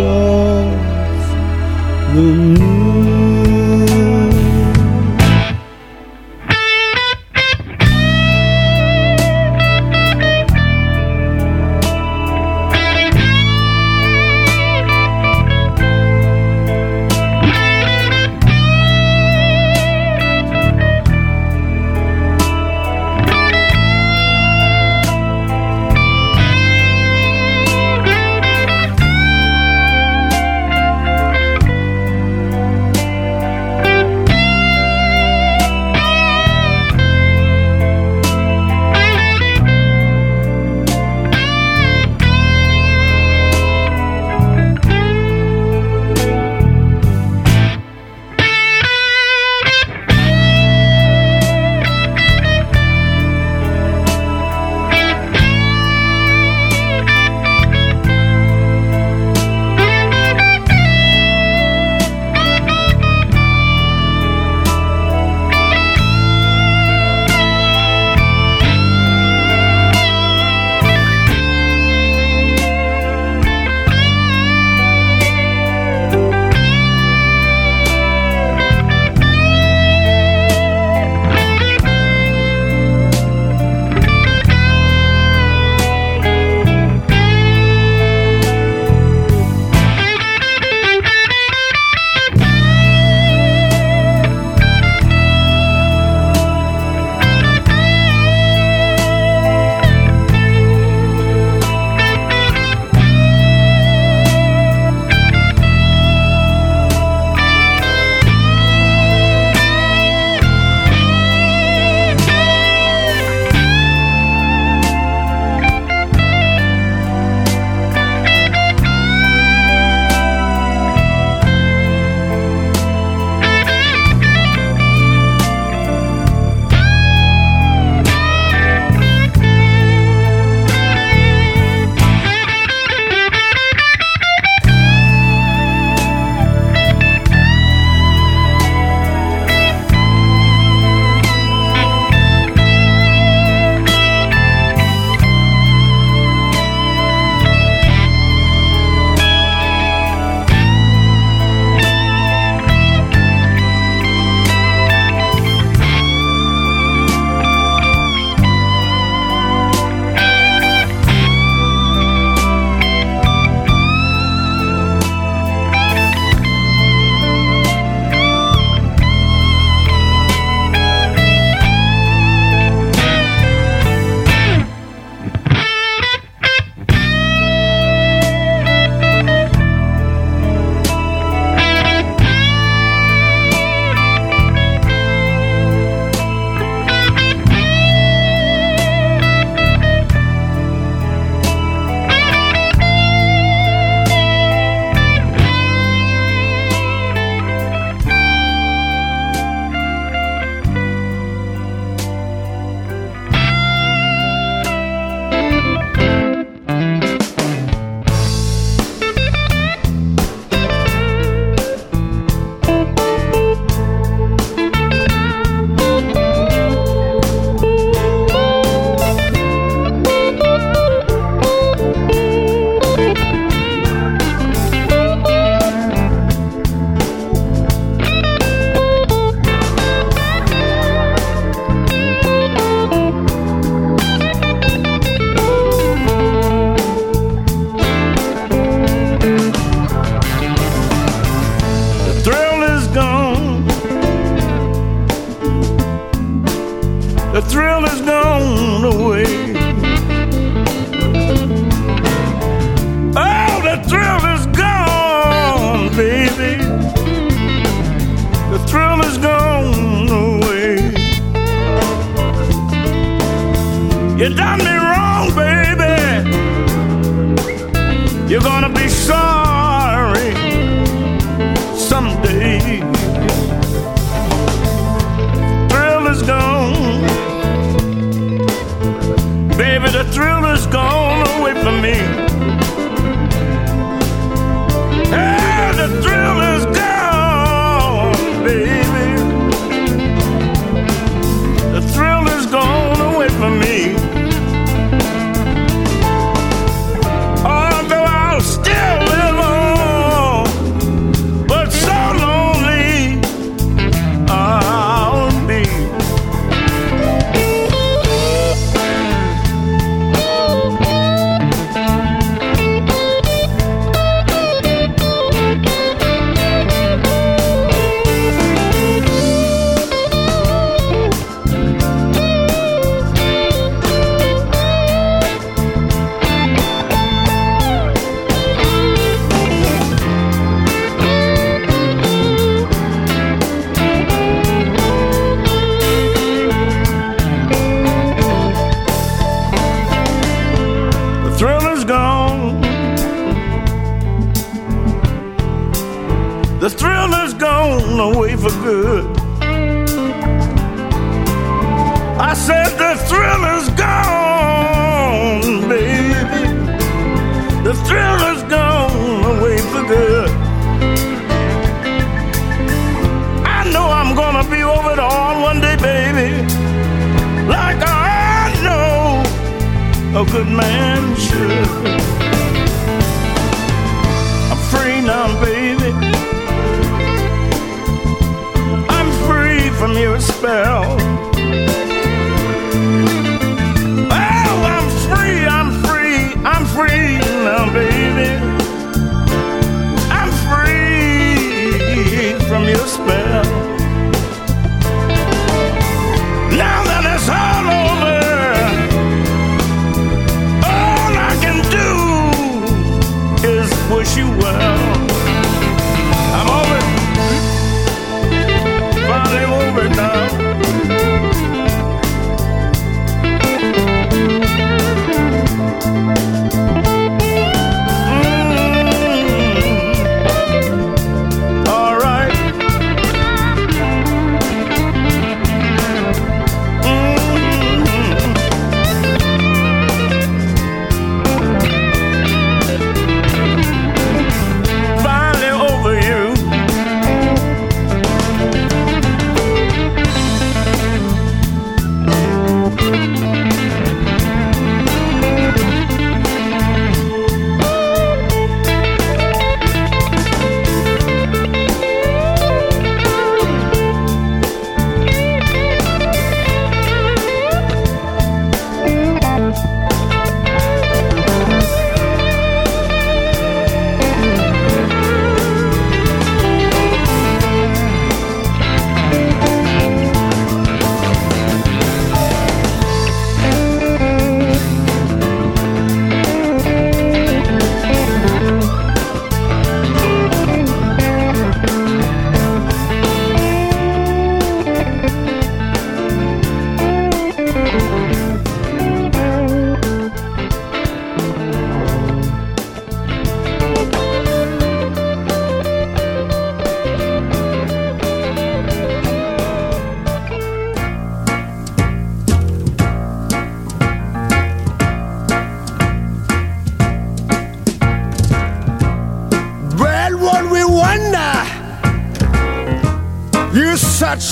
of the moon.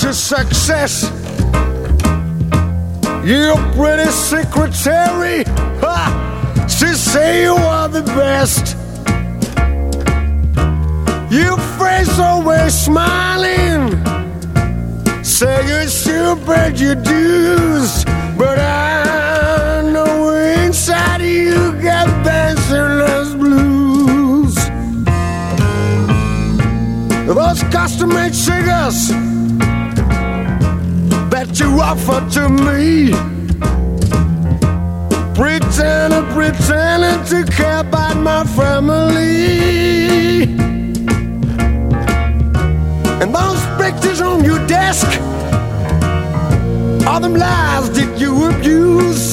to success. You pretty secretary, ha! She say you are the best. Your face always smiling. Say you should bet your dues, but I know inside you got dancerless blues. Those custom-made sugars offer to me. Pretending, pretending to care about my family. And those pictures on your desk, are them lies that you abuse.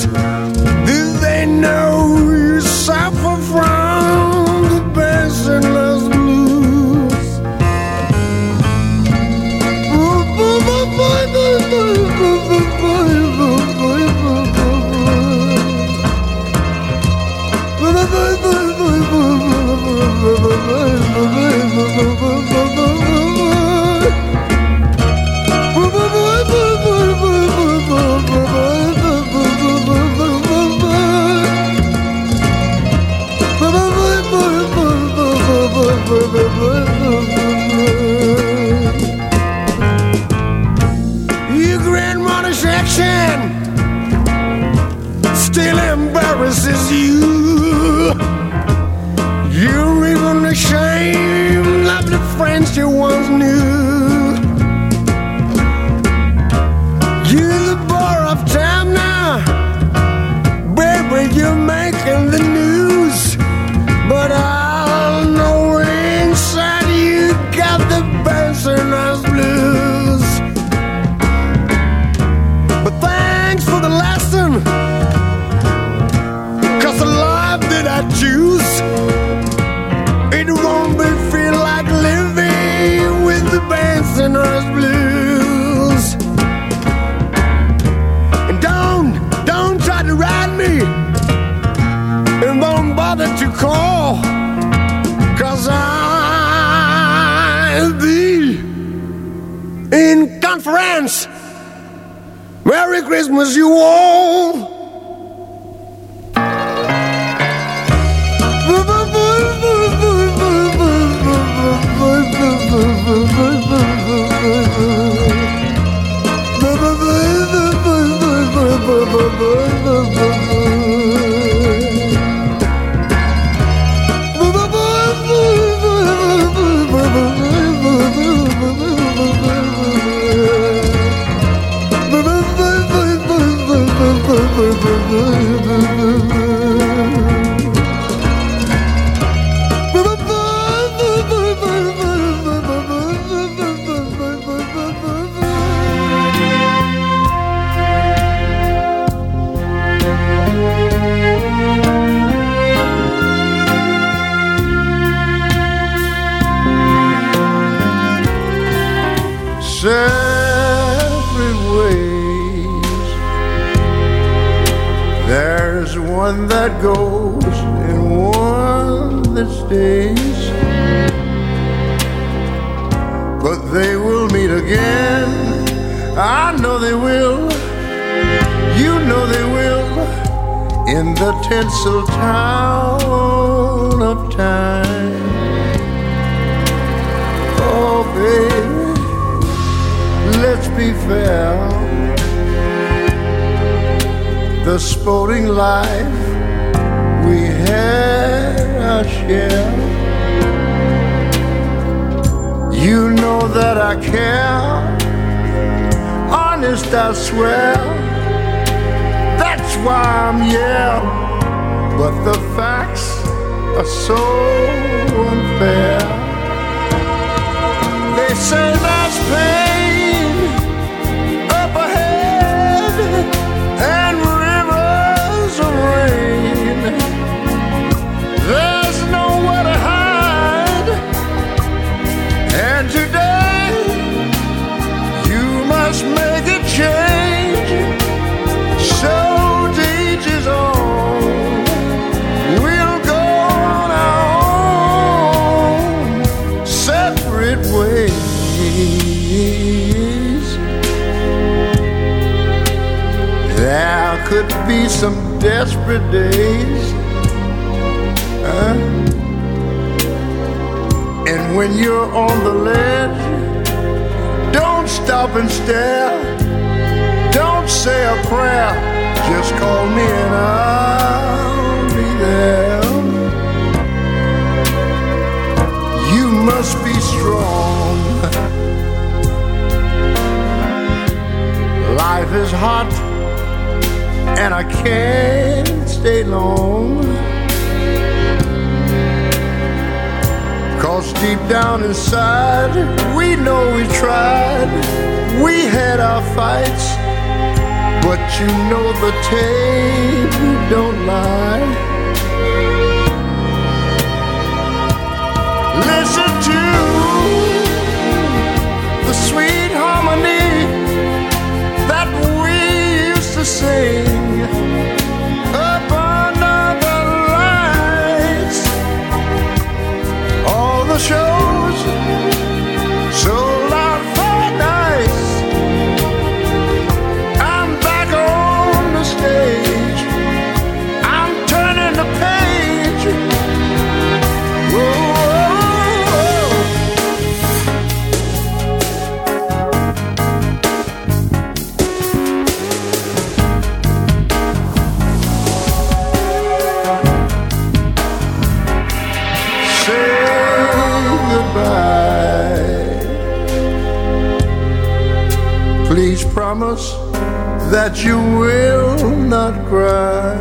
that you will not cry.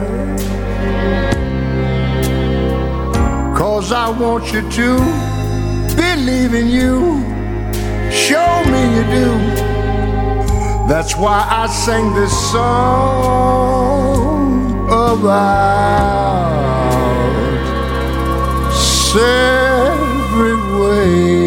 Cause I want you to believe in you. Show me you do. That's why I sang this song about every way.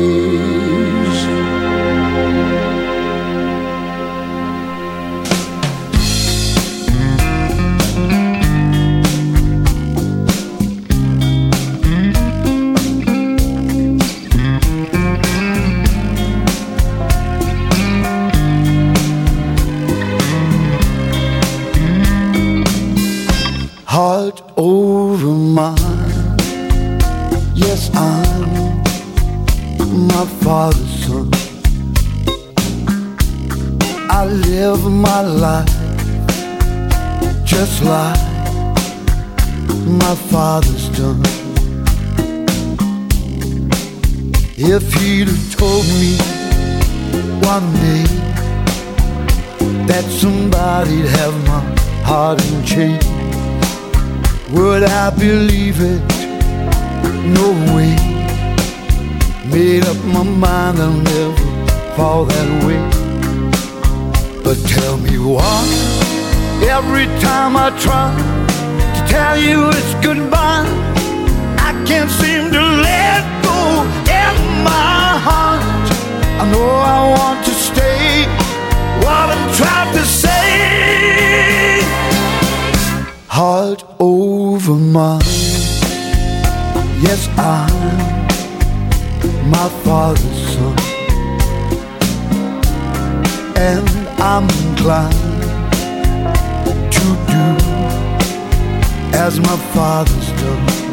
Just my father's done. If he'd have told me one day that somebody'd have my heart in chains, would I believe it? No way. Made up my mind I'll never fall that way. But tell me why, every time I try to tell you it's goodbye, I can't seem to let go in my heart. I know I want to stay, what I'm trying to say. Heart over mind, yes, I'm my father's son, and I'm inclined as my father's done.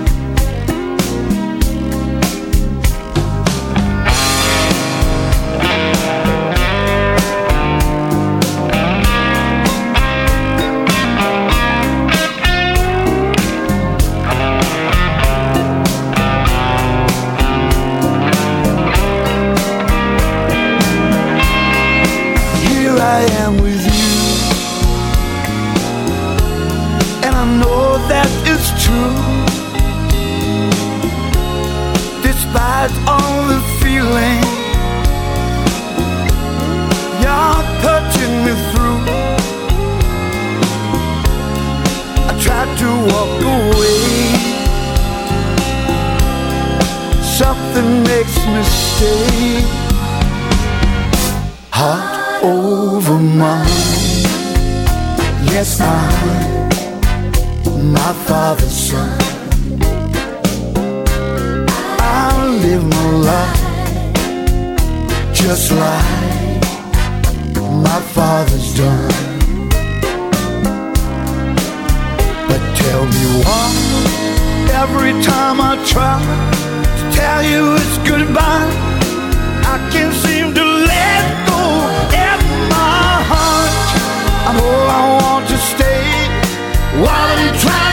Just like my father's done. But tell me why every time I try to tell you it's goodbye, I can't seem to let go my heart. I know I want to stay. What I'm trying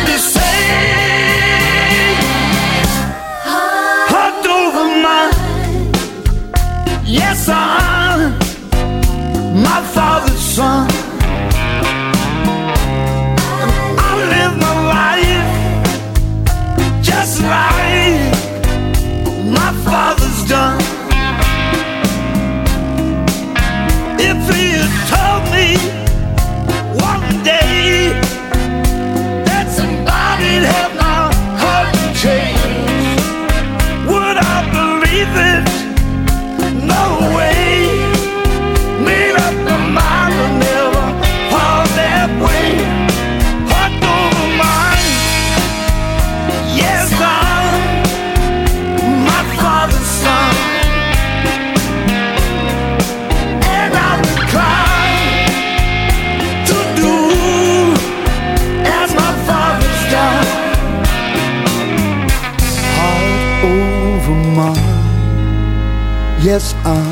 Yes, I'm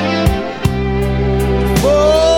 Oh!